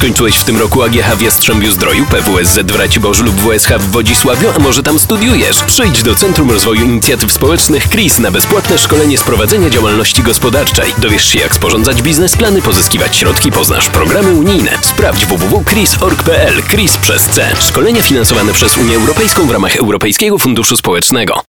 Skończyłeś w tym roku AGH w Jastrzębiu Zdroju, PWSZ w Raciborzu lub WSH w Wodzisławiu, a może tam studiujesz? Przyjdź do Centrum Rozwoju Inicjatyw Społecznych KRIS na bezpłatne szkolenie z prowadzenia działalności gospodarczej. Dowiesz się jak sporządzać biznesplany, pozyskiwać środki, poznasz programy unijne. Sprawdź www.kris.org.pl KRIS przez C. Szkolenia finansowane przez Unię Europejską w ramach Europejskiego Funduszu Społecznego.